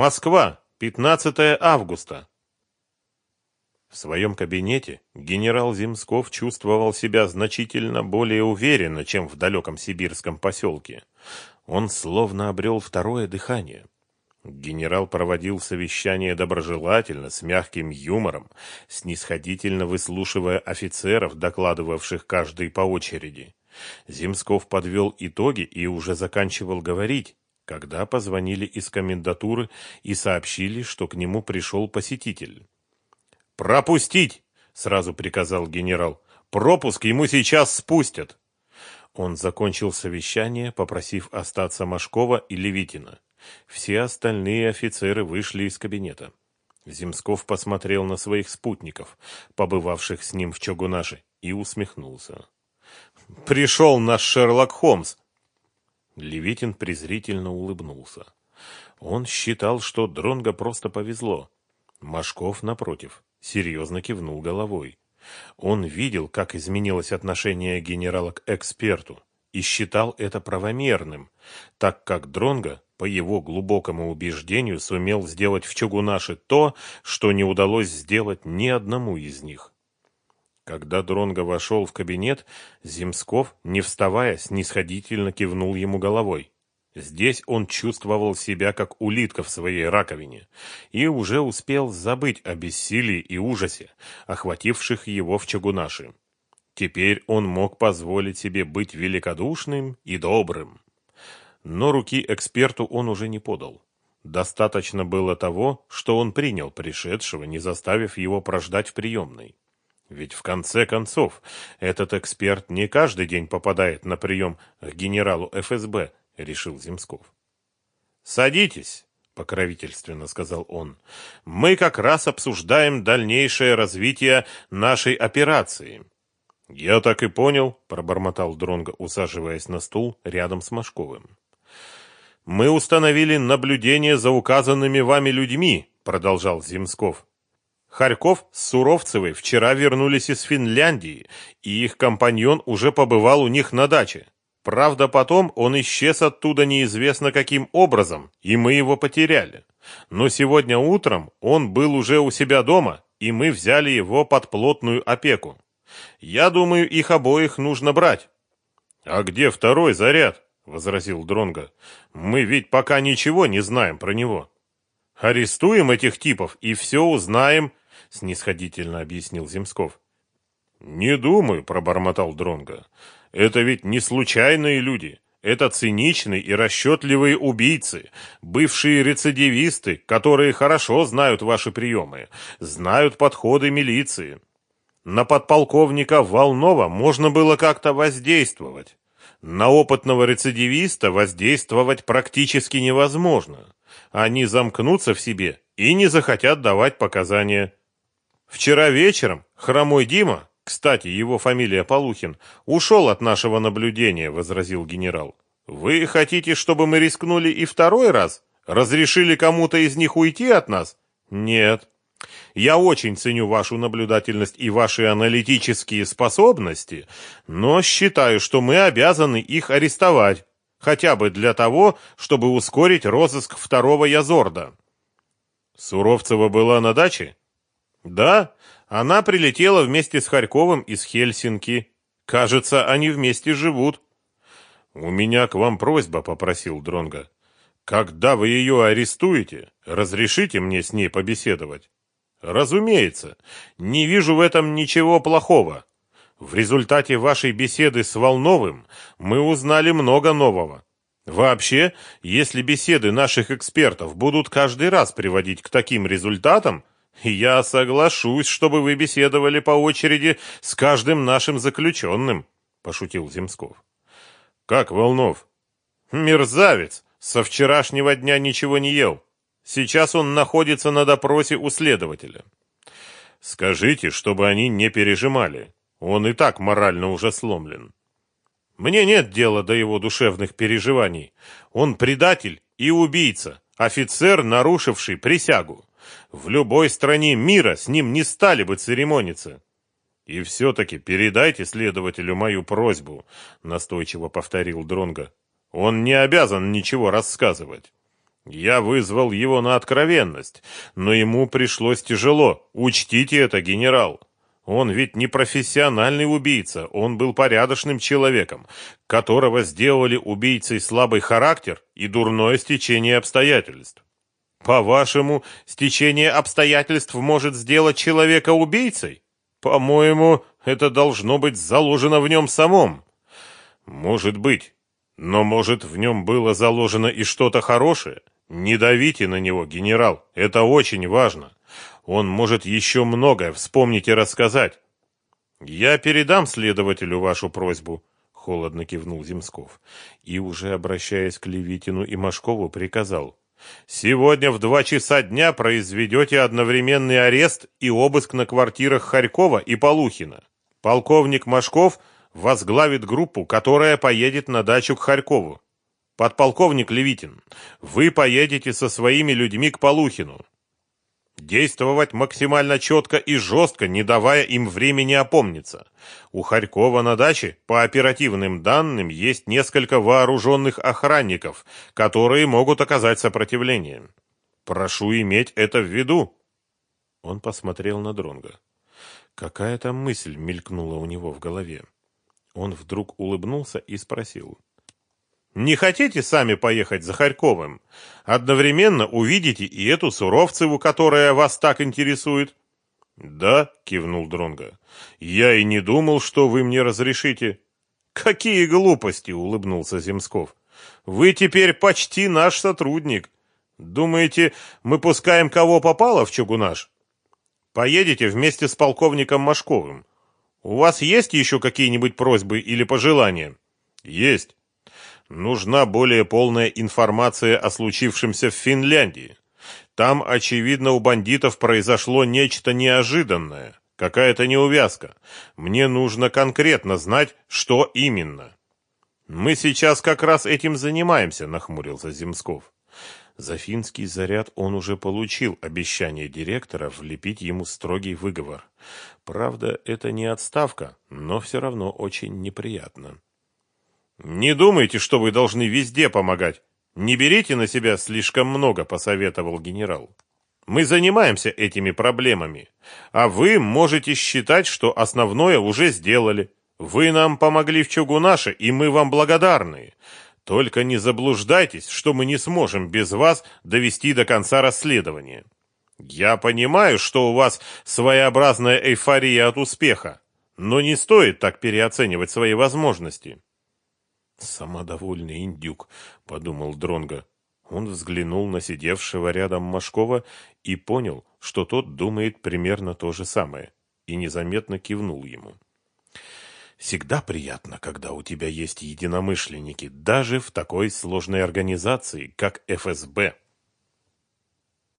Москва, 15 августа. В своем кабинете генерал Земсков чувствовал себя значительно более уверенно, чем в далеком сибирском поселке. Он словно обрел второе дыхание. Генерал проводил совещание доброжелательно, с мягким юмором, снисходительно выслушивая офицеров, докладывавших каждый по очереди. Земсков подвел итоги и уже заканчивал говорить, когда позвонили из комендатуры и сообщили, что к нему пришел посетитель. «Пропустить!» — сразу приказал генерал. «Пропуск ему сейчас спустят!» Он закончил совещание, попросив остаться Машкова и Левитина. Все остальные офицеры вышли из кабинета. Земсков посмотрел на своих спутников, побывавших с ним в Чогунаше, и усмехнулся. «Пришел наш Шерлок Холмс!» Левитин презрительно улыбнулся. Он считал, что Дронго просто повезло. Машков, напротив, серьезно кивнул головой. Он видел, как изменилось отношение генерала к эксперту, и считал это правомерным, так как Дронго, по его глубокому убеждению, сумел сделать в Чугунаше то, что не удалось сделать ни одному из них. Когда Дронго вошел в кабинет, Земсков, не вставая, снисходительно кивнул ему головой. Здесь он чувствовал себя как улитка в своей раковине и уже успел забыть о бессилии и ужасе, охвативших его в Чагунаше. Теперь он мог позволить себе быть великодушным и добрым. Но руки эксперту он уже не подал. Достаточно было того, что он принял пришедшего, не заставив его прождать в приемной. Ведь в конце концов, этот эксперт не каждый день попадает на прием к генералу ФСБ, решил Земсков. «Садитесь», — покровительственно сказал он. «Мы как раз обсуждаем дальнейшее развитие нашей операции». «Я так и понял», — пробормотал Дронго, усаживаясь на стул рядом с Машковым. «Мы установили наблюдение за указанными вами людьми», — продолжал Земсков. Харьков с Суровцевой вчера вернулись из Финляндии, и их компаньон уже побывал у них на даче. Правда, потом он исчез оттуда неизвестно каким образом, и мы его потеряли. Но сегодня утром он был уже у себя дома, и мы взяли его под плотную опеку. Я думаю, их обоих нужно брать. А где второй заряд? возразил Дронга. Мы ведь пока ничего не знаем про него. Арестуем этих типов и все узнаем, снисходительно объяснил Земсков. Не думаю, пробормотал Дронга. Это ведь не случайные люди. Это циничные и расчетливые убийцы, бывшие рецидивисты, которые хорошо знают ваши приемы, знают подходы милиции. На подполковника Волнова можно было как-то воздействовать. На опытного рецидивиста воздействовать практически невозможно. Они замкнутся в себе и не захотят давать показания. Вчера вечером хромой Дима кстати, его фамилия Полухин ушел от нашего наблюдения, возразил генерал. Вы хотите, чтобы мы рискнули и второй раз? Разрешили кому-то из них уйти от нас? Нет. Я очень ценю вашу наблюдательность и ваши аналитические способности, но считаю, что мы обязаны их арестовать, хотя бы для того, чтобы ускорить розыск второго Язорда. Суровцева была на даче? Да, она прилетела вместе с Харьковым из Хельсинки. Кажется, они вместе живут. У меня к вам просьба, попросил Дронга. Когда вы ее арестуете, разрешите мне с ней побеседовать. Разумеется, не вижу в этом ничего плохого. В результате вашей беседы с Волновым мы узнали много нового. Вообще, если беседы наших экспертов будут каждый раз приводить к таким результатам, я соглашусь, чтобы вы беседовали по очереди с каждым нашим заключенным, пошутил Земсков. Как Волнов? Мерзавец, со вчерашнего дня ничего не ел. Сейчас он находится на допросе у следователя. Скажите, чтобы они не пережимали. Он и так морально уже сломлен. Мне нет дела до его душевных переживаний. Он предатель и убийца, офицер, нарушивший присягу. В любой стране мира с ним не стали бы церемониться. И все-таки передайте следователю мою просьбу, настойчиво повторил Дронга. Он не обязан ничего рассказывать. Я вызвал его на откровенность, но ему пришлось тяжело. Учтите это, генерал. Он ведь не профессиональный убийца, он был порядочным человеком, которого сделали убийцей слабый характер и дурное стечение обстоятельств. По-вашему, стечение обстоятельств может сделать человека убийцей? По-моему, это должно быть заложено в нем самом. Может быть, но может в нем было заложено и что-то хорошее? Не давите на него, генерал, это очень важно. Он может еще многое вспомнить и рассказать. Я передам следователю вашу просьбу, холодно кивнул Земсков и уже обращаясь к Левитину и Машкову приказал: Сегодня в два часа дня произведете одновременный арест и обыск на квартирах Харькова и Полухина. Полковник Машков возглавит группу, которая поедет на дачу к Харькову. Подполковник Левитин, вы поедете со своими людьми к Полухину. Действовать максимально четко и жестко, не давая им времени опомниться. У Харькова на даче, по оперативным данным, есть несколько вооруженных охранников, которые могут оказать сопротивление. Прошу иметь это в виду. Он посмотрел на Дронга. Какая-то мысль мелькнула у него в голове. Он вдруг улыбнулся и спросил: не хотите сами поехать за Харьковым? Одновременно увидите и эту Суровцеву, которая вас так интересует. Да, кивнул Дронга. Я и не думал, что вы мне разрешите. Какие глупости, улыбнулся Земсков. Вы теперь почти наш сотрудник. Думаете, мы пускаем кого попало в Чугунаш? Поедете вместе с полковником Машковым. У вас есть еще какие-нибудь просьбы или пожелания? Есть. Нужна более полная информация о случившемся в Финляндии. Там, очевидно, у бандитов произошло нечто неожиданное, какая-то неувязка. Мне нужно конкретно знать, что именно. Мы сейчас как раз этим занимаемся, нахмурился Земсков. За финский заряд он уже получил обещание директора влепить ему строгий выговор. Правда, это не отставка, но все равно очень неприятно. Не думайте, что вы должны везде помогать. Не берите на себя слишком много, посоветовал генерал. Мы занимаемся этими проблемами, а вы можете считать, что основное уже сделали. Вы нам помогли в Чугунаше, и мы вам благодарны. Только не заблуждайтесь, что мы не сможем без вас довести до конца расследование. Я понимаю, что у вас своеобразная эйфория от успеха, но не стоит так переоценивать свои возможности. Самодовольный индюк, подумал Дронга. Он взглянул на сидевшего рядом Машкова и понял, что тот думает примерно то же самое, и незаметно кивнул ему. Всегда приятно, когда у тебя есть единомышленники, даже в такой сложной организации, как ФСБ.